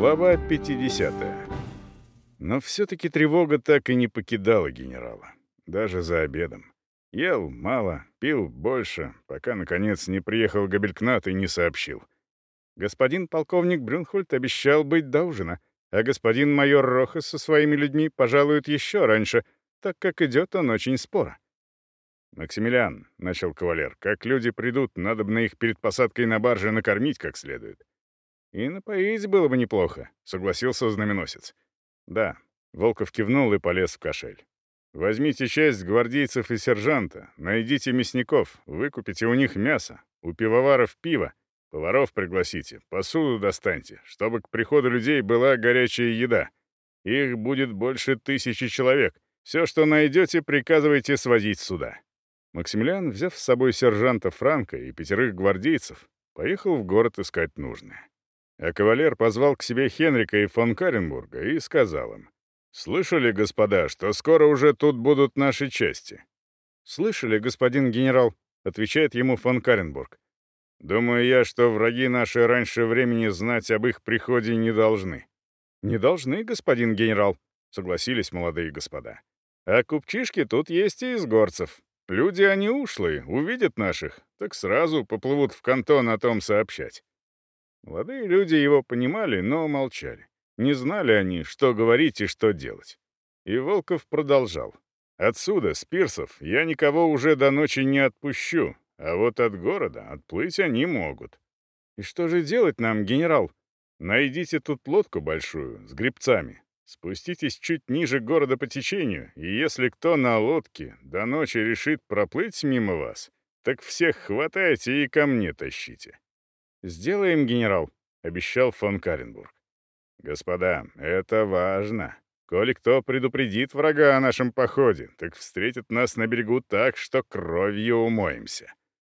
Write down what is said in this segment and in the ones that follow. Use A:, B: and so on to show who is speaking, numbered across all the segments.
A: Глава 50. Но все-таки тревога так и не покидала генерала. Даже за обедом. Ел мало, пил больше, пока, наконец, не приехал Габелькнат и не сообщил. Господин полковник Брюнхольд обещал быть до ужина, а господин майор Рохас со своими людьми пожалует еще раньше, так как идет он очень споро. «Максимилиан», — начал кавалер, — «как люди придут, надо бы на их перед посадкой на барже накормить как следует. «И напоить было бы неплохо», — согласился знаменосец. «Да». Волков кивнул и полез в кошель. «Возьмите часть гвардейцев и сержанта, найдите мясников, выкупите у них мясо, у пивоваров пиво, поваров пригласите, посуду достаньте, чтобы к приходу людей была горячая еда. Их будет больше тысячи человек. Все, что найдете, приказывайте свозить сюда». Максимилиан, взяв с собой сержанта Франка и пятерых гвардейцев, поехал в город искать нужное. А Кавалер позвал к себе Хенрика и фон Каренбурга и сказал им, «Слышали, господа, что скоро уже тут будут наши части?» «Слышали, господин генерал», — отвечает ему фон Каренбург. «Думаю я, что враги наши раньше времени знать об их приходе не должны». «Не должны, господин генерал», — согласились молодые господа. «А купчишки тут есть и из горцев. Люди они ушлые, увидят наших, так сразу поплывут в кантон о том сообщать». Молодые люди его понимали, но молчали. Не знали они, что говорить и что делать. И Волков продолжал. «Отсюда, с пирсов, я никого уже до ночи не отпущу, а вот от города отплыть они могут». «И что же делать нам, генерал?» «Найдите тут лодку большую, с грибцами. Спуститесь чуть ниже города по течению, и если кто на лодке до ночи решит проплыть мимо вас, так всех хватайте и ко мне тащите. «Сделаем, генерал», — обещал фон Каренбург. «Господа, это важно. Коли кто предупредит врага о нашем походе, так встретит нас на берегу так, что кровью умоемся».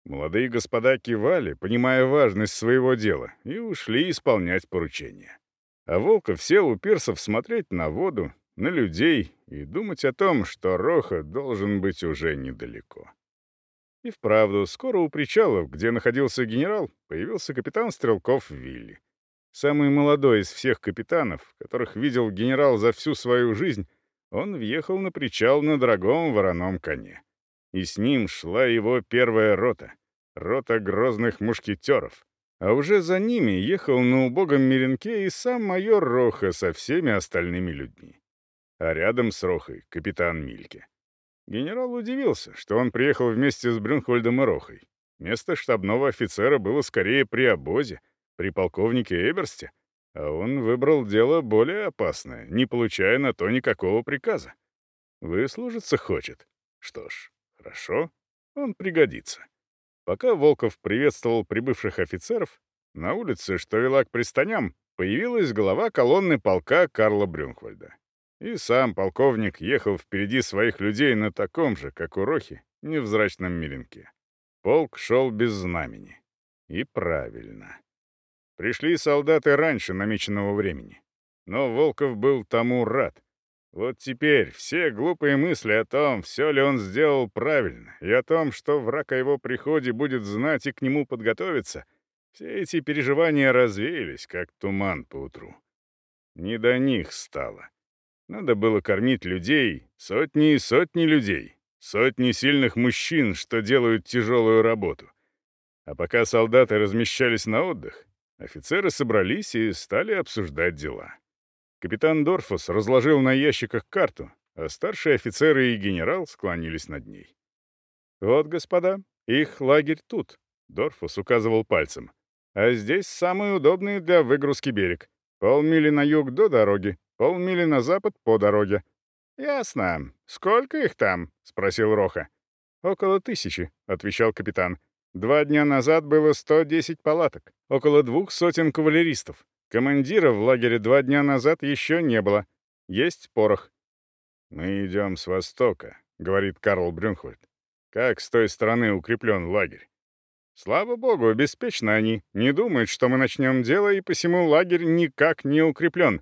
A: Молодые господа кивали, понимая важность своего дела, и ушли исполнять поручение. А Волков сел у пирсов смотреть на воду, на людей и думать о том, что Роха должен быть уже недалеко. И вправду, скоро у причалов, где находился генерал, появился капитан стрелков Вилли. Самый молодой из всех капитанов, которых видел генерал за всю свою жизнь, он въехал на причал на дорогом вороном коне. И с ним шла его первая рота — рота грозных мушкетеров. А уже за ними ехал на убогом меренке и сам майор Роха со всеми остальными людьми. А рядом с Рохой — капитан Мильке. Генерал удивился, что он приехал вместе с Брюнхольдом и Рохой. Место штабного офицера было скорее при обозе, при полковнике Эберсте, а он выбрал дело более опасное, не получая на то никакого приказа. Выслужиться хочет. Что ж, хорошо, он пригодится. Пока Волков приветствовал прибывших офицеров, на улице, что вела к пристаням, появилась голова колонны полка Карла Брюнхольда и сам полковник ехал впереди своих людей на таком же, как у Рохи, невзрачном миленке. Полк шел без знамени. И правильно. Пришли солдаты раньше намеченного времени. Но Волков был тому рад. Вот теперь все глупые мысли о том, все ли он сделал правильно, и о том, что враг о его приходе будет знать и к нему подготовиться, все эти переживания развеялись, как туман поутру. Не до них стало. Надо было кормить людей, сотни и сотни людей, сотни сильных мужчин, что делают тяжелую работу. А пока солдаты размещались на отдых, офицеры собрались и стали обсуждать дела. Капитан Дорфус разложил на ящиках карту, а старшие офицеры и генерал склонились над ней. «Вот, господа, их лагерь тут», — Дорфус указывал пальцем. «А здесь самый удобный для выгрузки берег. Полмили на юг до дороги, полмили на запад по дороге. «Ясно. Сколько их там?» — спросил Роха. «Около тысячи», — отвечал капитан. «Два дня назад было 110 палаток, около двух сотен кавалеристов. Командира в лагере два дня назад еще не было. Есть порох». «Мы идем с востока», — говорит Карл Брюнхвальд. «Как с той стороны укреплен лагерь?» «Слава богу, беспечно они. Не думают, что мы начнем дело, и посему лагерь никак не укреплен.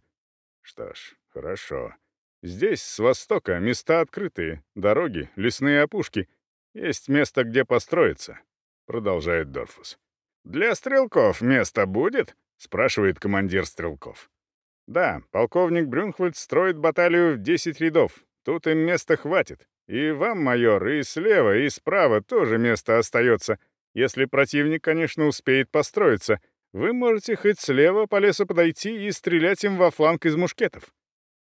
A: Что ж, хорошо. Здесь, с востока, места открытые, дороги, лесные опушки. Есть место, где построиться», — продолжает Дорфус. «Для стрелков место будет?» — спрашивает командир стрелков. «Да, полковник Брюнхвальд строит баталию в 10 рядов. Тут им места хватит. И вам, майор, и слева, и справа тоже место остается, если противник, конечно, успеет построиться. Вы можете хоть слева по лесу подойти и стрелять им во фланг из мушкетов».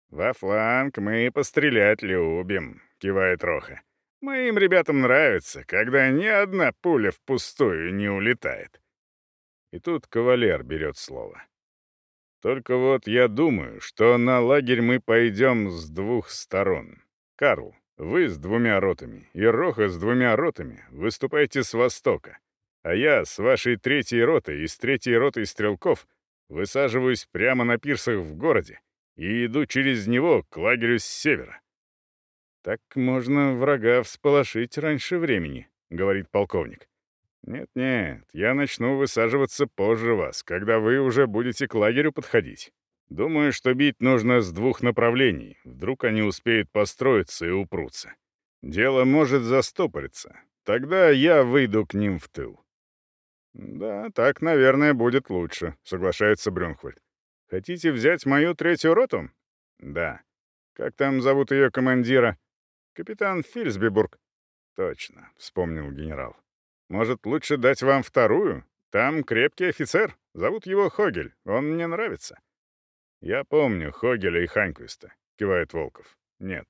A: «Во фланг мы пострелять любим», — кивает Роха. «Моим ребятам нравится, когда ни одна пуля впустую не улетает». И тут кавалер берет слово. «Только вот я думаю, что на лагерь мы пойдем с двух сторон. Карл, вы с двумя ротами и Роха с двумя ротами выступаете с востока» а я с вашей третьей ротой и с третьей ротой стрелков высаживаюсь прямо на пирсах в городе и иду через него к лагерю с севера». «Так можно врага всполошить раньше времени», — говорит полковник. «Нет-нет, я начну высаживаться позже вас, когда вы уже будете к лагерю подходить. Думаю, что бить нужно с двух направлений, вдруг они успеют построиться и упрутся. Дело может застопориться, тогда я выйду к ним в тыл». Да, так, наверное, будет лучше, соглашается Брюнхвальд. Хотите взять мою третью роту? Да. Как там зовут ее командира? Капитан Фильсбибург. Точно, вспомнил генерал. Может, лучше дать вам вторую? Там крепкий офицер. Зовут его Хогель. Он мне нравится. Я помню Хогеля и Ханквиста. кивает Волков. Нет.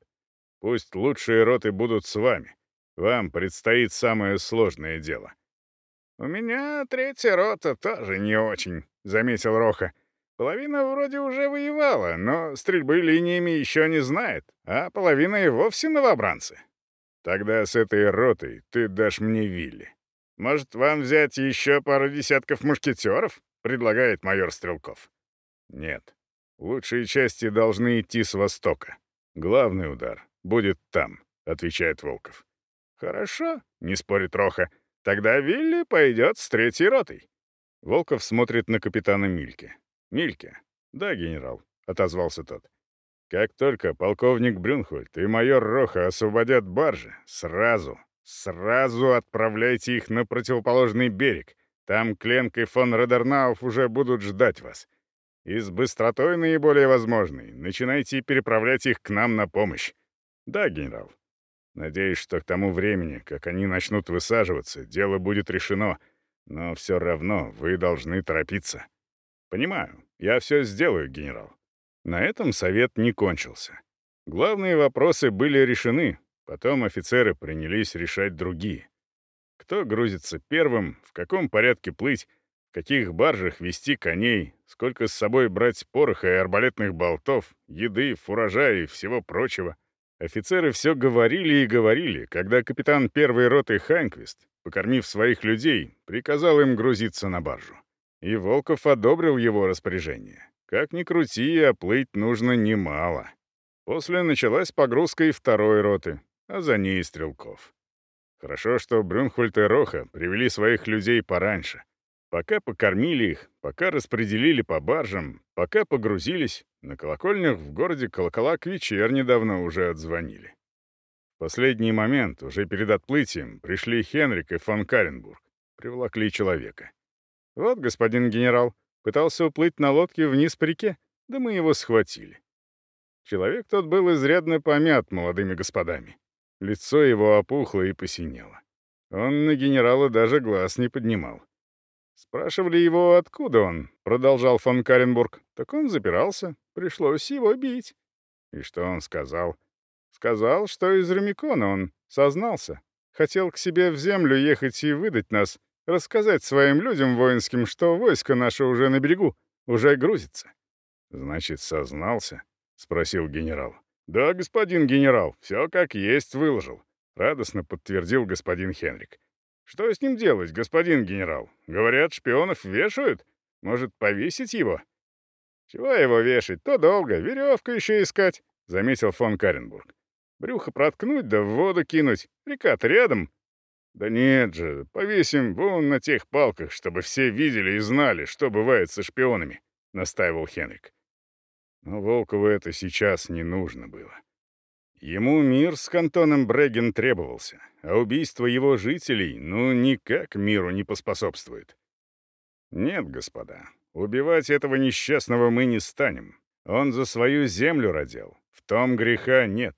A: Пусть лучшие роты будут с вами. Вам предстоит самое сложное дело. У меня третья рота тоже не очень», — заметил Роха. «Половина вроде уже воевала, но стрельбы линиями еще не знает, а половина и вовсе новобранцы». «Тогда с этой ротой ты дашь мне Вилли. Может, вам взять еще пару десятков мушкетеров?» — предлагает майор Стрелков. «Нет. Лучшие части должны идти с востока. Главный удар будет там», — отвечает Волков. «Хорошо», — не спорит Роха. Тогда Вилли пойдет с третьей ротой». Волков смотрит на капитана Мильке. «Мильке?» «Да, генерал», — отозвался тот. «Как только полковник Брюнхольд и майор Роха освободят баржи, сразу, сразу отправляйте их на противоположный берег. Там Кленк и фон Родернауф уже будут ждать вас. И с быстротой наиболее возможной начинайте переправлять их к нам на помощь». «Да, генерал», Надеюсь, что к тому времени, как они начнут высаживаться, дело будет решено, но все равно вы должны торопиться. Понимаю, я все сделаю, генерал. На этом совет не кончился. Главные вопросы были решены, потом офицеры принялись решать другие. Кто грузится первым, в каком порядке плыть, в каких баржах вести коней, сколько с собой брать пороха и арбалетных болтов, еды, фуража и всего прочего — Офицеры все говорили и говорили, когда капитан первой роты Хайнквист, покормив своих людей, приказал им грузиться на баржу. И Волков одобрил его распоряжение. Как ни крути, а нужно немало. После началась погрузка и второй роты, а за ней и стрелков. Хорошо, что Брюнхольд и Роха привели своих людей пораньше. Пока покормили их, пока распределили по баржам, пока погрузились, на колокольнях в городе колокола к вечерне давно уже отзвонили. В последний момент, уже перед отплытием, пришли Хенрик и фон Каренбург. Приволокли человека. «Вот, господин генерал, пытался уплыть на лодке вниз по реке, да мы его схватили». Человек тот был изрядно помят молодыми господами. Лицо его опухло и посинело. Он на генерала даже глаз не поднимал. Спрашивали его, откуда он, продолжал фон Каренбург. Так он запирался, пришлось его бить. И что он сказал? Сказал, что из Ремикона он сознался. Хотел к себе в землю ехать и выдать нас, рассказать своим людям воинским, что войско наше уже на берегу, уже грузится. Значит, сознался? Спросил генерал. Да, господин генерал, все как есть выложил. Радостно подтвердил господин Хенрик. Что с ним делать, господин генерал? Говорят, шпионов вешают. Может, повесить его? Чего его вешать? То долго. Веревку еще искать, — заметил фон Каренбург. Брюхо проткнуть да в воду кинуть. Река-то рядом. Да нет же, повесим вон на тех палках, чтобы все видели и знали, что бывает со шпионами, — настаивал Хенрик. Но Волкову это сейчас не нужно было. — Ему мир с Кантоном Бреген требовался, а убийство его жителей ну никак миру не поспособствует. Нет, господа, убивать этого несчастного мы не станем. Он за свою землю родил, в том греха нет.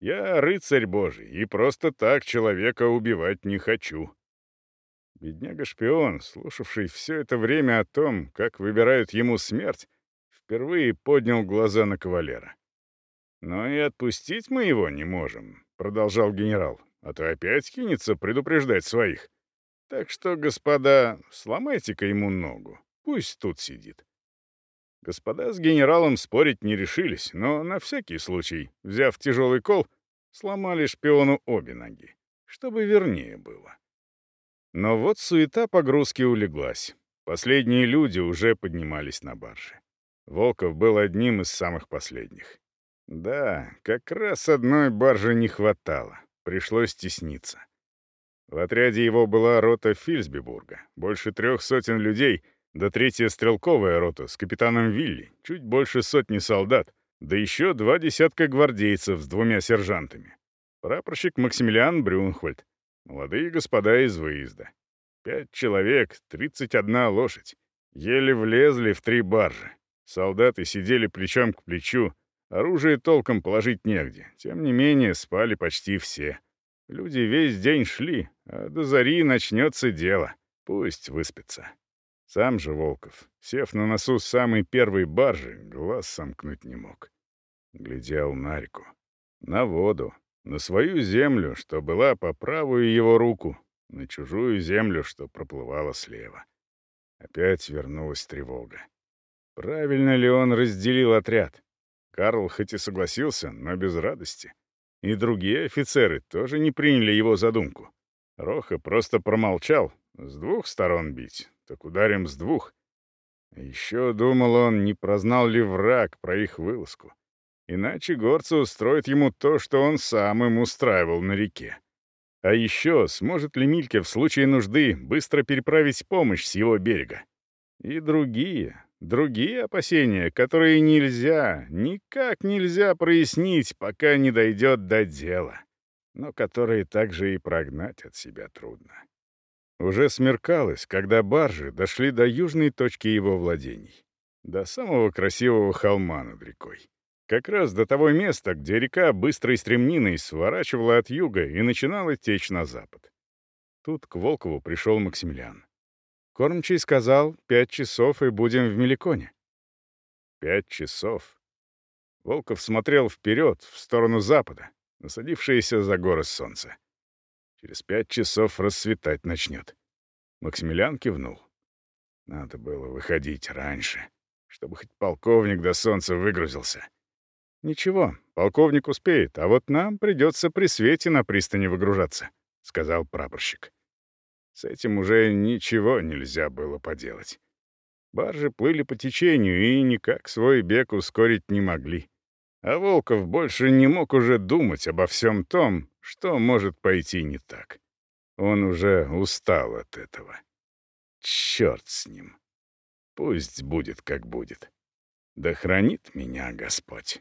A: Я рыцарь божий, и просто так человека убивать не хочу. Бедняга-шпион, слушавший все это время о том, как выбирают ему смерть, впервые поднял глаза на кавалера. — но и отпустить мы его не можем», — продолжал генерал. «А то опять кинется предупреждать своих. Так что, господа, сломайте-ка ему ногу. Пусть тут сидит». Господа с генералом спорить не решились, но на всякий случай, взяв тяжелый кол, сломали шпиону обе ноги, чтобы вернее было. Но вот суета погрузки улеглась. Последние люди уже поднимались на барже. Волков был одним из самых последних. Да, как раз одной баржи не хватало. Пришлось стесниться. В отряде его была рота Фильсбебурга. Больше трех сотен людей, да третья стрелковая рота с капитаном Вилли, чуть больше сотни солдат, да еще два десятка гвардейцев с двумя сержантами. Прапорщик Максимилиан Брюнхвальд. Молодые господа из выезда. Пять человек, 31 лошадь. Еле влезли в три баржи. Солдаты сидели плечом к плечу, Оружие толком положить негде. Тем не менее, спали почти все. Люди весь день шли, а до зари начнется дело. Пусть выспится. Сам же Волков, сев на носу самой первой баржи, глаз сомкнуть не мог. Глядел на реку. На воду. На свою землю, что была по правую его руку. На чужую землю, что проплывала слева. Опять вернулась тревога. Правильно ли он разделил отряд? Карл хоть и согласился, но без радости. И другие офицеры тоже не приняли его задумку. Роха просто промолчал. С двух сторон бить, так ударим с двух. Еще думал он, не прознал ли враг про их вылазку. Иначе горцы устроят ему то, что он сам им устраивал на реке. А еще, сможет ли Мильке в случае нужды быстро переправить помощь с его берега? И другие, Другие опасения, которые нельзя, никак нельзя прояснить, пока не дойдет до дела, но которые также и прогнать от себя трудно. Уже смеркалось, когда баржи дошли до южной точки его владений, до самого красивого холма над рекой. Как раз до того места, где река быстрой стремниной сворачивала от юга и начинала течь на запад. Тут к Волкову пришел Максимилиан. Кормчий сказал «пять часов и будем в Меликоне». «Пять часов». Волков смотрел вперед, в сторону запада, насадившееся за горы солнце. Через пять часов рассветать начнет. Максимилиан кивнул. Надо было выходить раньше, чтобы хоть полковник до солнца выгрузился. «Ничего, полковник успеет, а вот нам придется при свете на пристани выгружаться», — сказал прапорщик. С этим уже ничего нельзя было поделать. Баржи плыли по течению и никак свой бег ускорить не могли. А Волков больше не мог уже думать обо всем том, что может пойти не так. Он уже устал от этого. Черт с ним. Пусть будет, как будет. Да хранит меня Господь.